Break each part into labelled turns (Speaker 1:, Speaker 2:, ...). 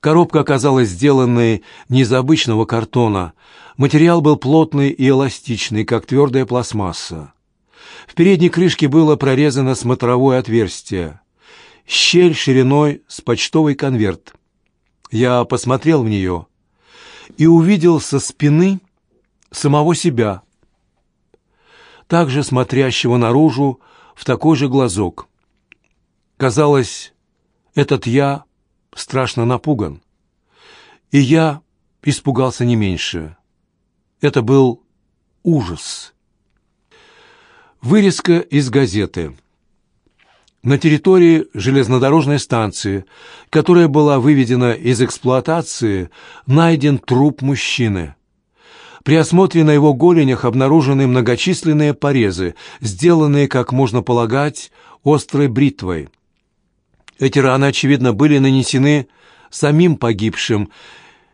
Speaker 1: Коробка оказалась сделанной не из обычного картона. Материал был плотный и эластичный, как твердая пластмасса. В передней крышке было прорезано смотровое отверстие. Щель шириной с почтовый конверт. Я посмотрел в нее и увидел со спины самого себя, также смотрящего наружу в такой же глазок. Казалось, этот я страшно напуган. И я испугался не меньше. Это был ужас. Вырезка из газеты. На территории железнодорожной станции, которая была выведена из эксплуатации, найден труп мужчины. При осмотре на его голенях обнаружены многочисленные порезы, сделанные, как можно полагать, острой бритвой. Эти раны, очевидно, были нанесены самим погибшим,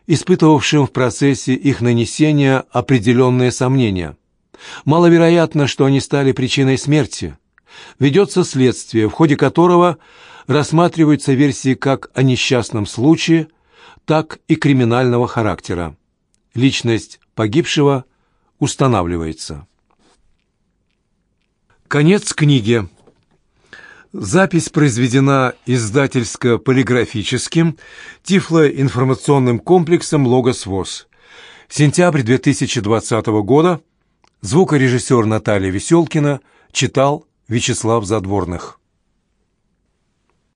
Speaker 1: испытывавшим в процессе их нанесения определенные сомнения. Маловероятно, что они стали причиной смерти. Ведется следствие, в ходе которого рассматриваются версии как о несчастном случае, так и криминального характера. Личность погибшего устанавливается. Конец книги. Запись произведена издательско-полиграфическим тифлоинформационным комплексом «Логос ВОЗ». Сентябрь 2020 года. Звукорежиссер Наталья Веселкина читал Вячеслав Задворных.